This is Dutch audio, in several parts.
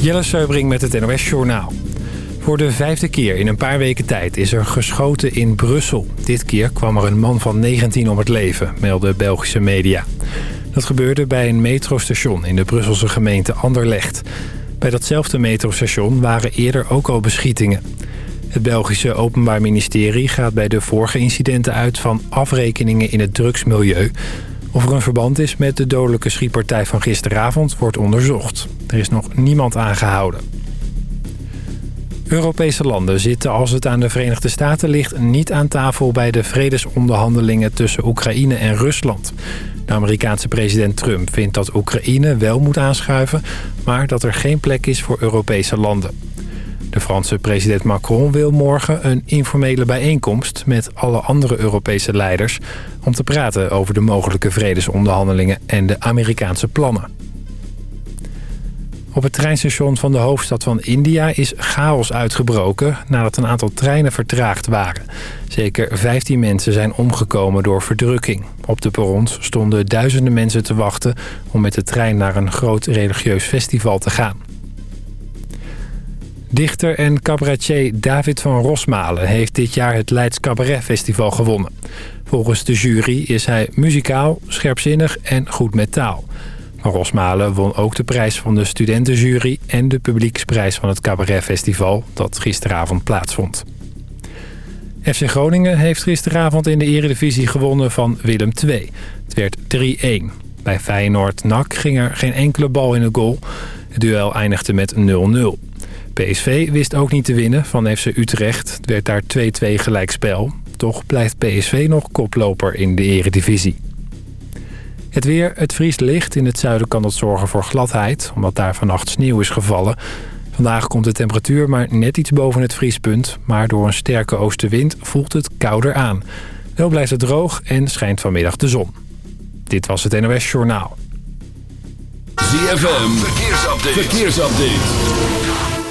Jelle Seubring met het NOS Journaal. Voor de vijfde keer in een paar weken tijd is er geschoten in Brussel. Dit keer kwam er een man van 19 om het leven, melden Belgische media. Dat gebeurde bij een metrostation in de Brusselse gemeente Anderlecht. Bij datzelfde metrostation waren eerder ook al beschietingen. Het Belgische Openbaar Ministerie gaat bij de vorige incidenten uit van afrekeningen in het drugsmilieu. Of er een verband is met de dodelijke schietpartij van gisteravond wordt onderzocht. Er is nog niemand aangehouden. Europese landen zitten als het aan de Verenigde Staten ligt... niet aan tafel bij de vredesonderhandelingen tussen Oekraïne en Rusland. De Amerikaanse president Trump vindt dat Oekraïne wel moet aanschuiven... maar dat er geen plek is voor Europese landen. De Franse president Macron wil morgen een informele bijeenkomst... met alle andere Europese leiders... om te praten over de mogelijke vredesonderhandelingen en de Amerikaanse plannen. Op het treinstation van de hoofdstad van India is chaos uitgebroken... nadat een aantal treinen vertraagd waren. Zeker 15 mensen zijn omgekomen door verdrukking. Op de perrons stonden duizenden mensen te wachten... om met de trein naar een groot religieus festival te gaan. Dichter en cabaretier David van Rosmalen heeft dit jaar het Leids Cabaret Festival gewonnen. Volgens de jury is hij muzikaal, scherpzinnig en goed met taal. Van Rosmalen won ook de prijs van de studentenjury... en de publieksprijs van het Cabaret Festival dat gisteravond plaatsvond. FC Groningen heeft gisteravond in de eredivisie gewonnen van Willem II. Het werd 3-1. Bij Feyenoord-NAC ging er geen enkele bal in de goal. Het duel eindigde met 0-0. PSV wist ook niet te winnen van FC Utrecht. Het werd daar 2-2 gelijkspel. Toch blijft PSV nog koploper in de eredivisie. Het weer, het vriest licht. In het zuiden kan dat zorgen voor gladheid, omdat daar vannacht sneeuw is gevallen. Vandaag komt de temperatuur maar net iets boven het vriespunt. Maar door een sterke oostenwind voelt het kouder aan. Wel blijft het droog en schijnt vanmiddag de zon. Dit was het NOS Journaal. ZFM, verkeersupdate. verkeersupdate.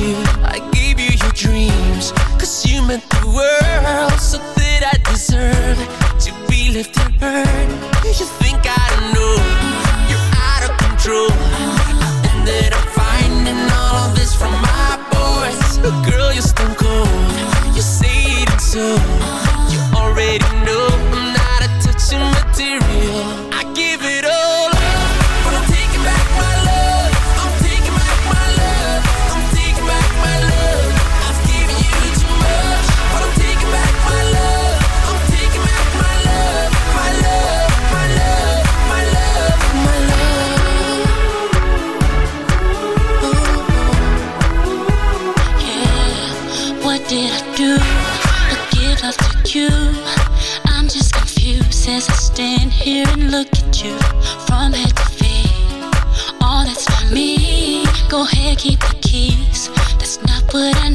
You. I gave you your dreams. Cause you meant the world So that I deserve To be left unheard You think I don't know You're out of control. I ended up finding all of this from my boys. Girl, you're stone cold. You say it so and look at you From head to feet. All that's for me. Go ahead, keep the keys. That's not what I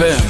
ZFM.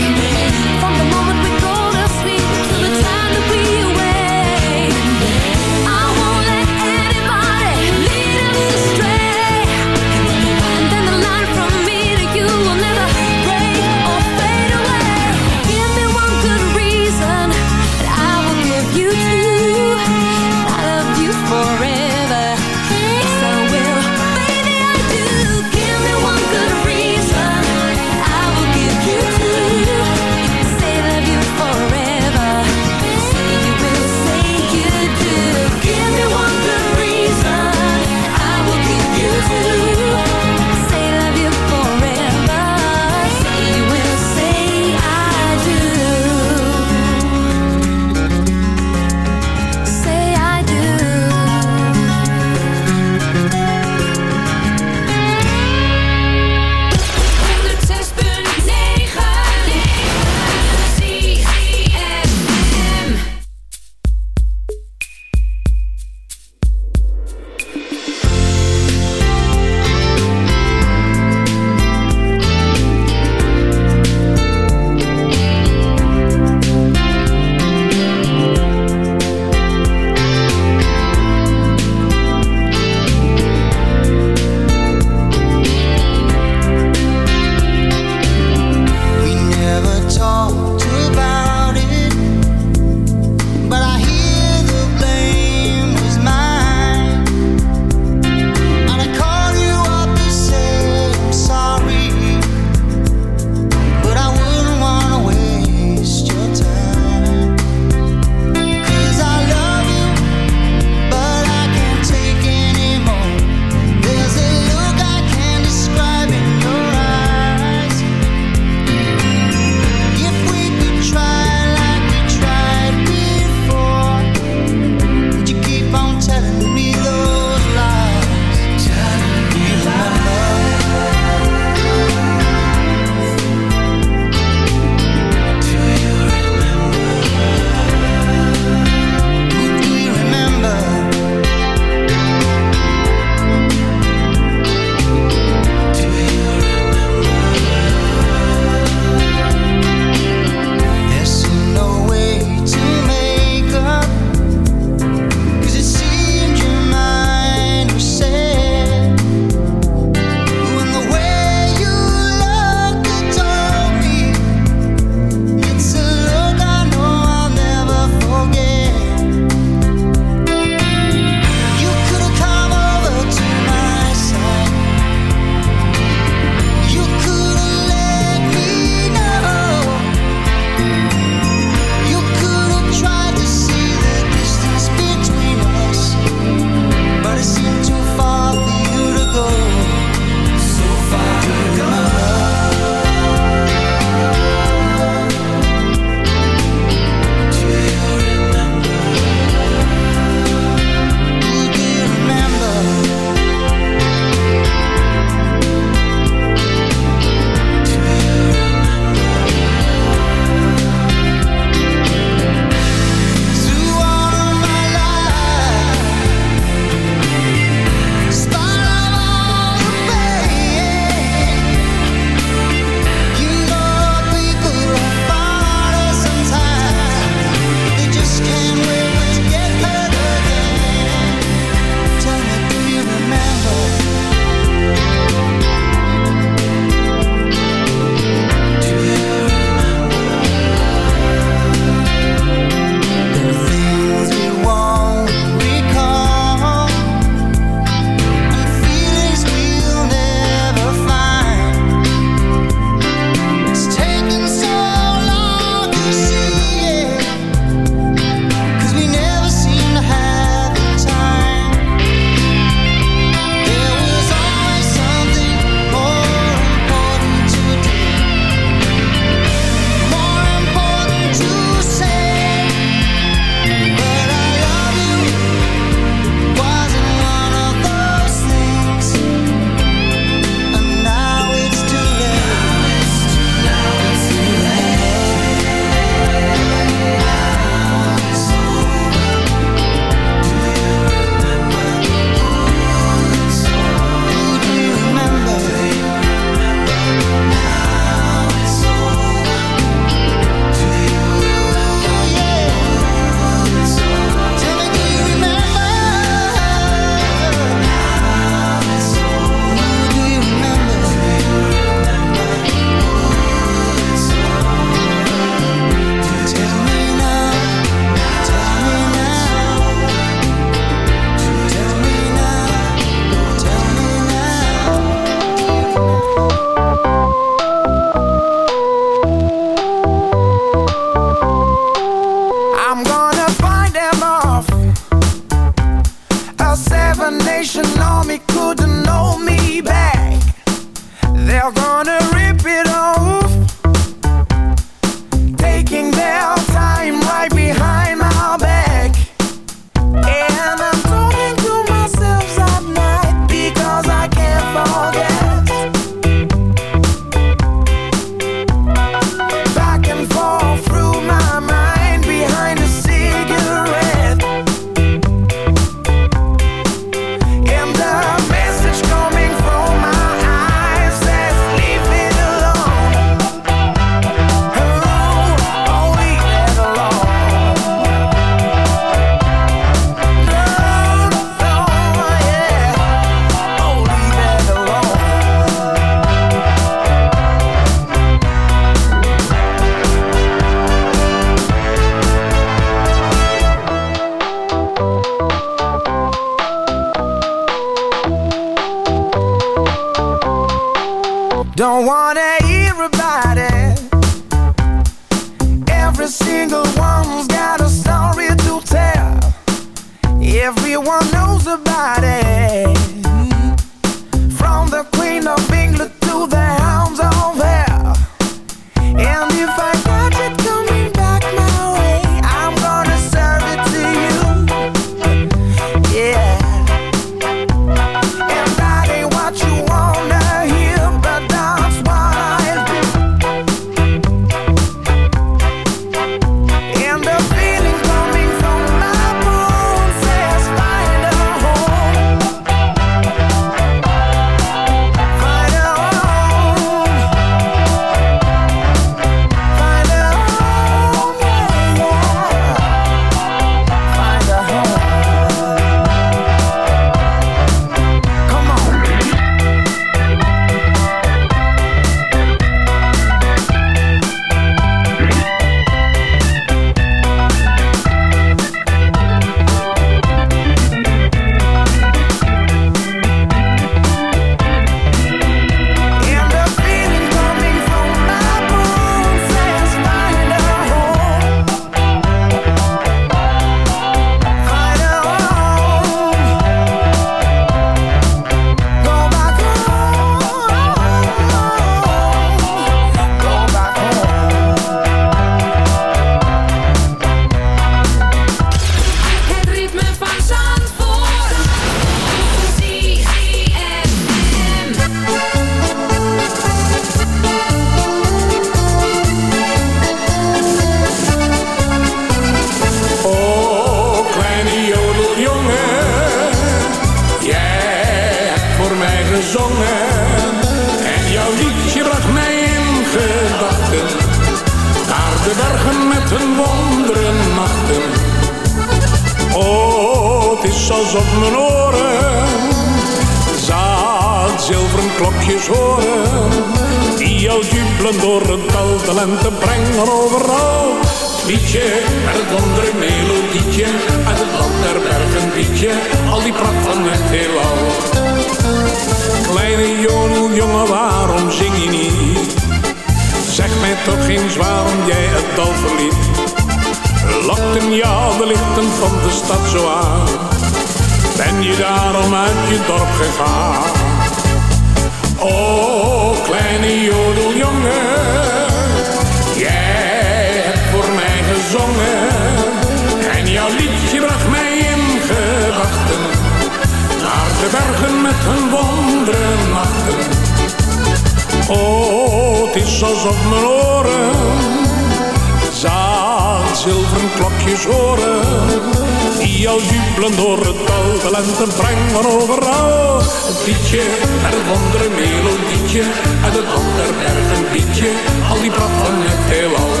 liedje en een andere melodietje. En een ander berg een liedje, al die brand van het heelal.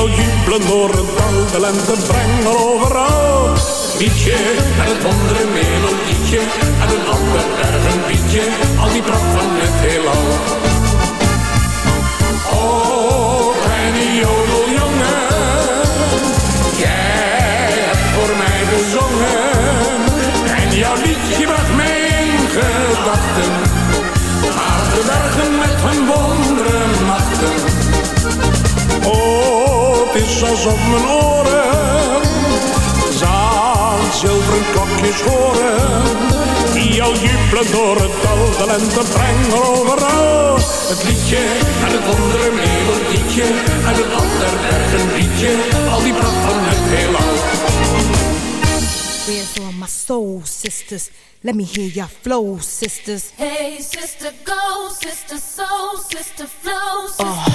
jou jubelen door het. De lente brengen overal. Mietje, en het andere melodietje, en een ander bergen, een bietje. Al die pracht van het rinkels op mijn oren. Zaan zilveren klokjes horen. Die al jubelen door het dal. De lente brengen overal. Het liedje en het andere een melodietje. En het ander erg een liedje. Al die pracht van het heelal. Where's all my soul sisters? Let me hear your flow sisters. Hey sister, go sister, soul sister, flow oh. sister.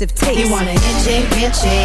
expensive taste. You want an inch, it.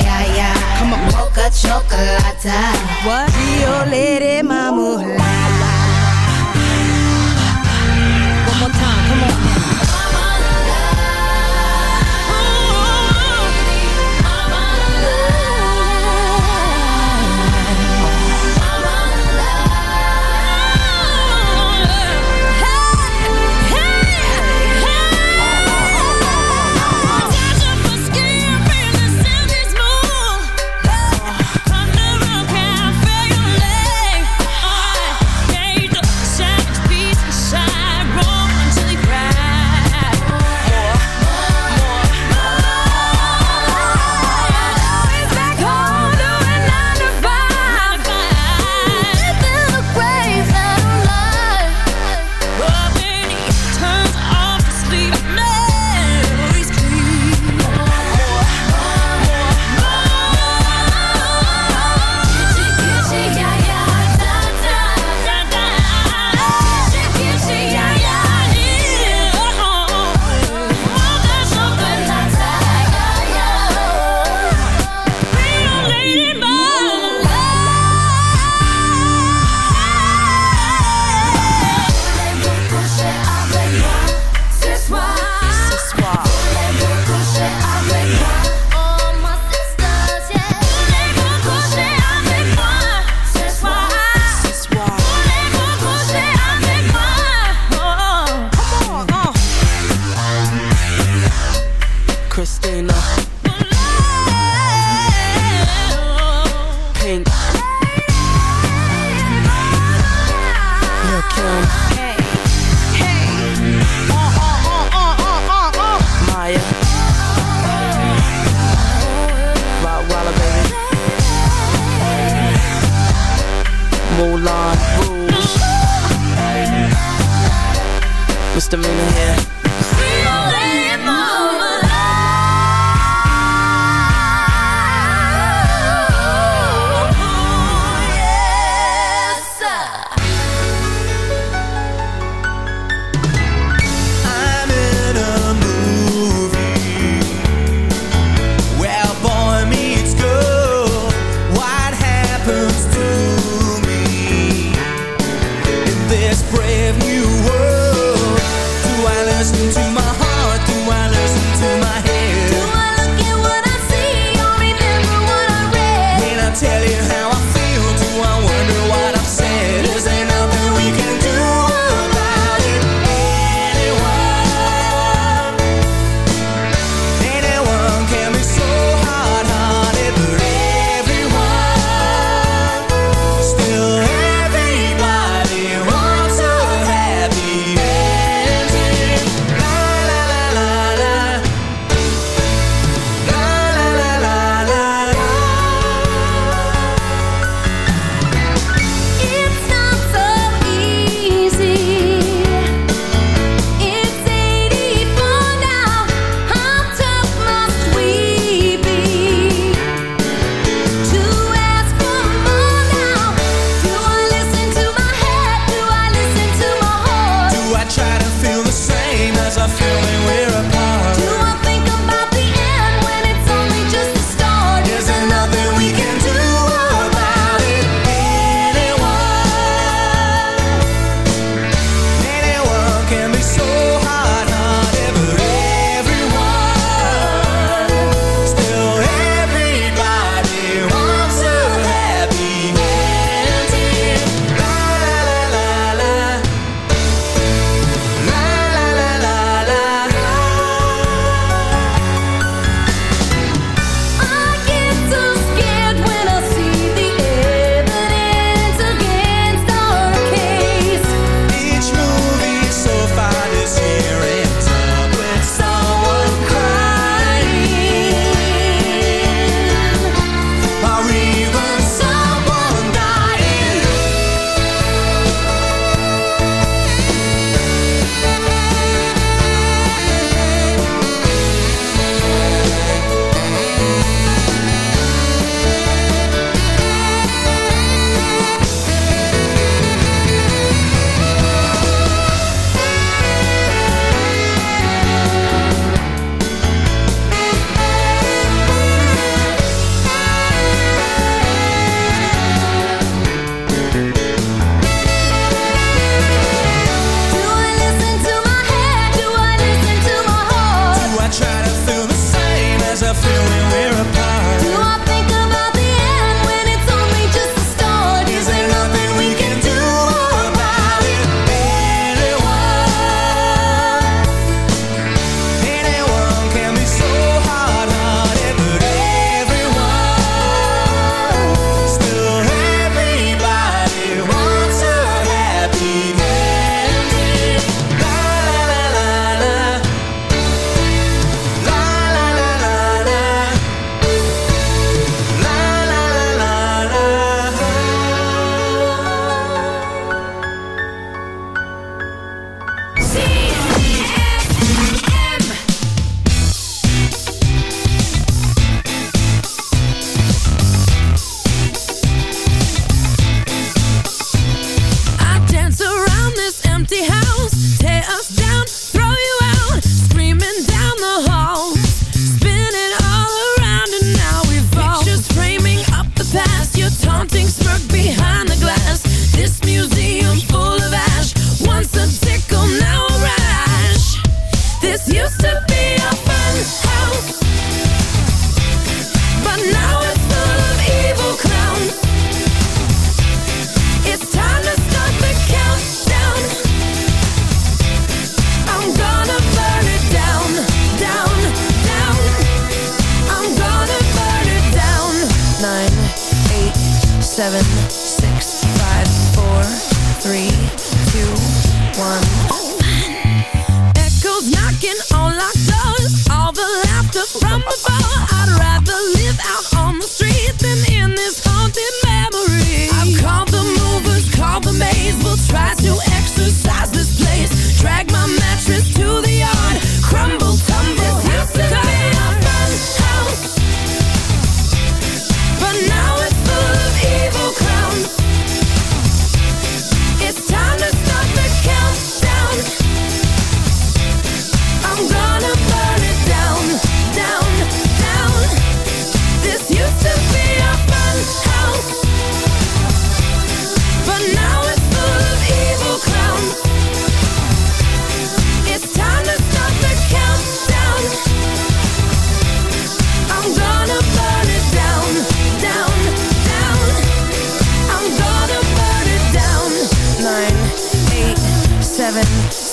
heaven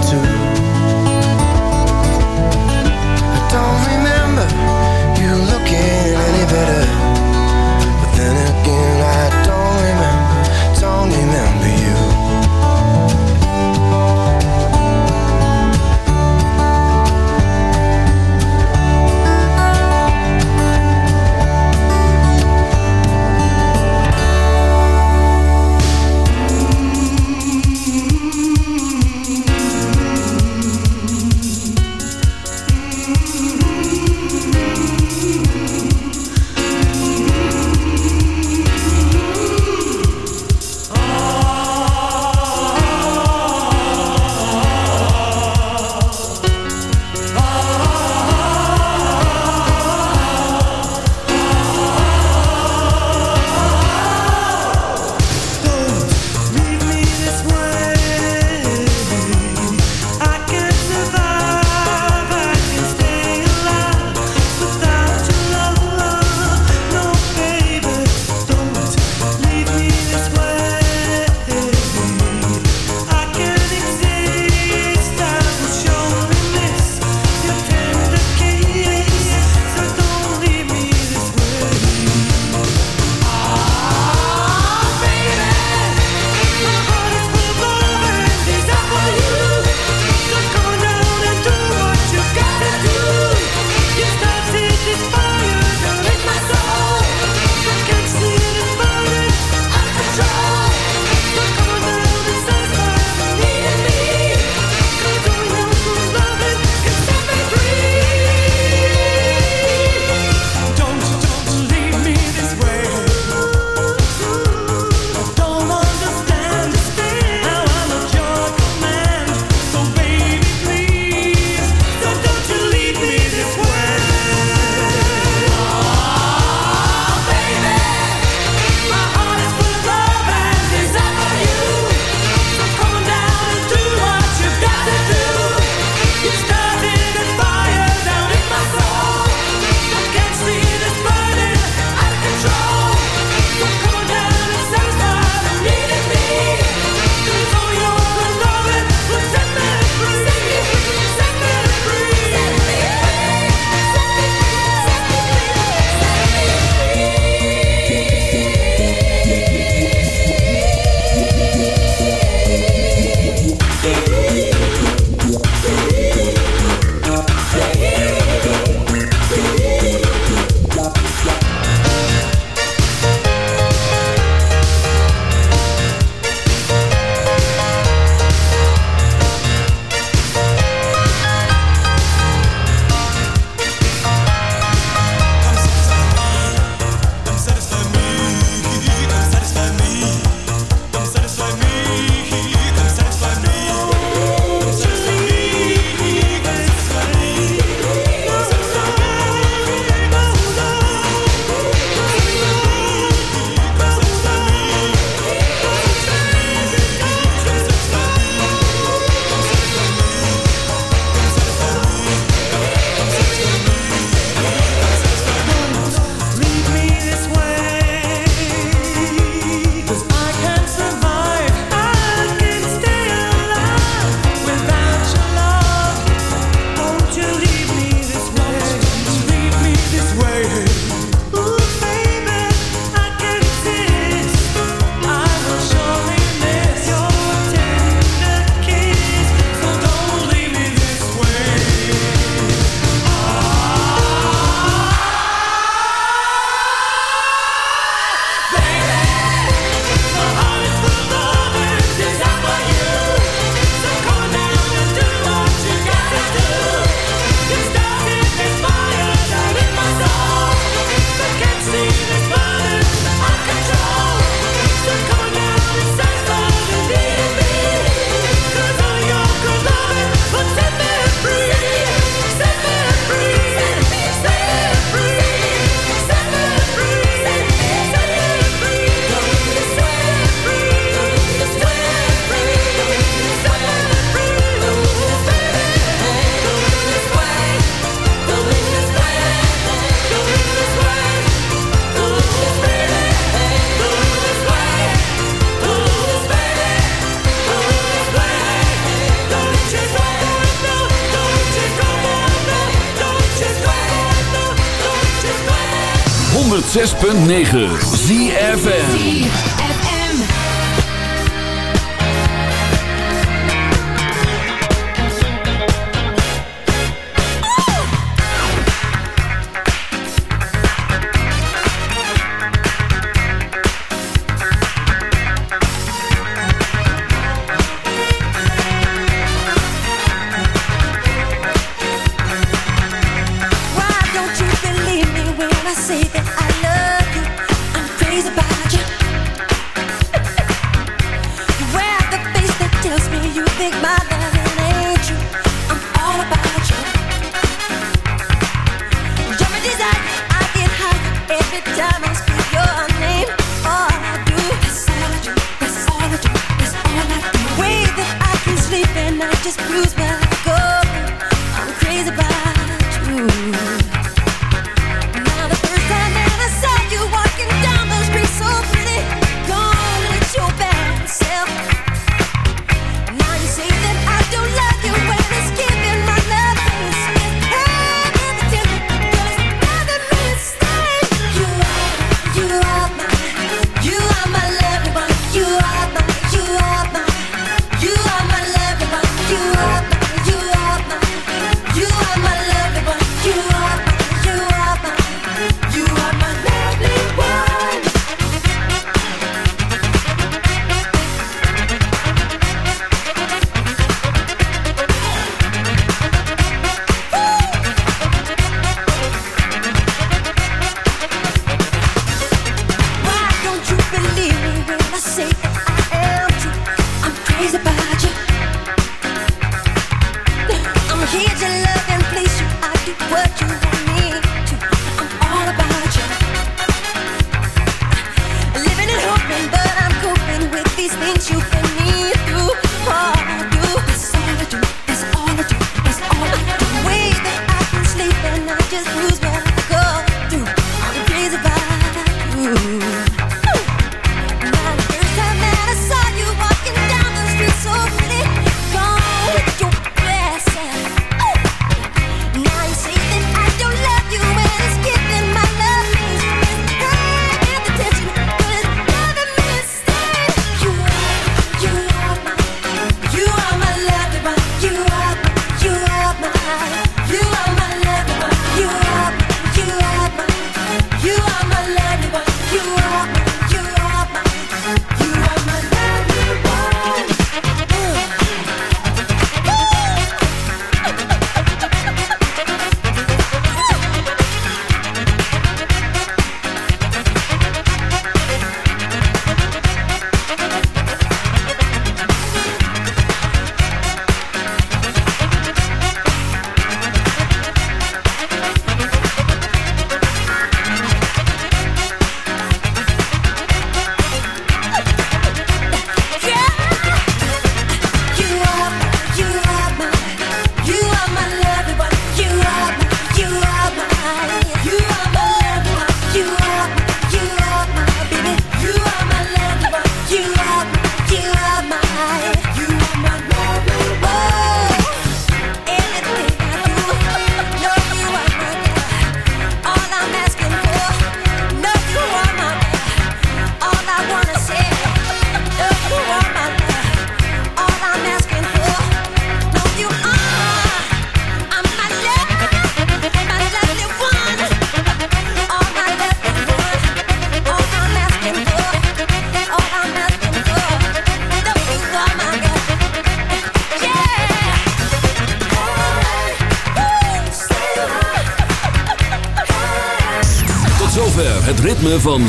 106.9